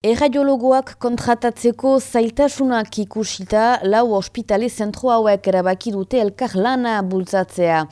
Erradiologoak kontratatzeko zailtasunak ikusita lau ospitale zentro hauek erabaki dute elkar lana bultzatzea.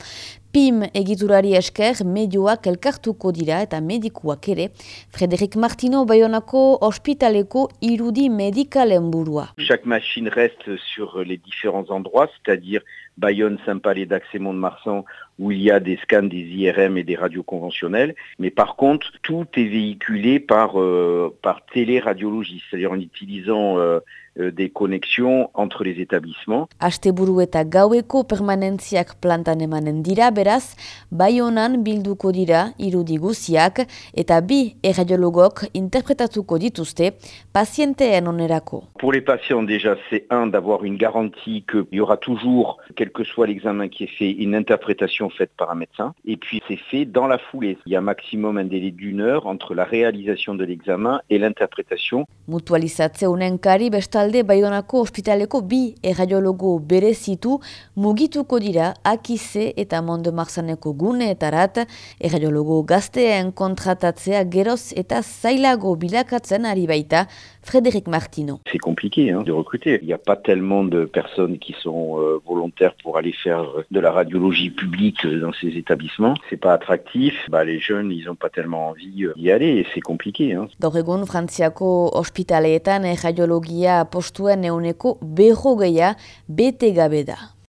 PIM egiturari esker medioak elkartuko dira eta medikuak ere. Frederik Martino Bayonako ospitaleko irudi medikalen burua. Chaque machine reste sur les différents endroits, c'est-à-dire Bayonne, Saint-Palais, Dax et Mont-de-Marsan, où il y a des scans, des IRM et des radios conventionnelles. Mais par contre, tout est véhiculé par, euh, par téléradiologie, c'est-à-dire en utilisant euh, des connexions entre les établissements. Asteburu eta gaueko permanentziak plantan emanen dira, beraz, Bayonan bilduko dira irudi guziak eta bi erradiologok interpretatuko dituzte pazienteen onerako. Pour les patients, déjà, c'est un d'avoir une garantie qu'il y aura toujours, quel que soit l'examen qui est fait, une interprétation faite par un médecin. Et puis, c'est fait dans la foulée. Il y a maximum un délai d'une heure entre la réalisation de l'examen et l'interprétation. Mutualizatze unenkari bestalde Bayonako ospitaleko bi erradiologo berezitu mugituko dira akize eta mondo marzaneko guneetarat erradiologo gazteen kontratatzea geroz eta zailago bilakatzen ari baita Frédéric Martino. C'est compliqué hein, de recruter. Il n'y a pas tellement de personnes qui sont euh, volontaires pour aller faire de la radiologie publique dans ces établissements. C'est pas attractif. Bah, les jeunes, ils n'ont pas tellement envie d'y aller et c'est compliqué. Hein. Gaur egun Frantziako ospitaleetan erradiologia postuen euneko berrogeia bete gabe da.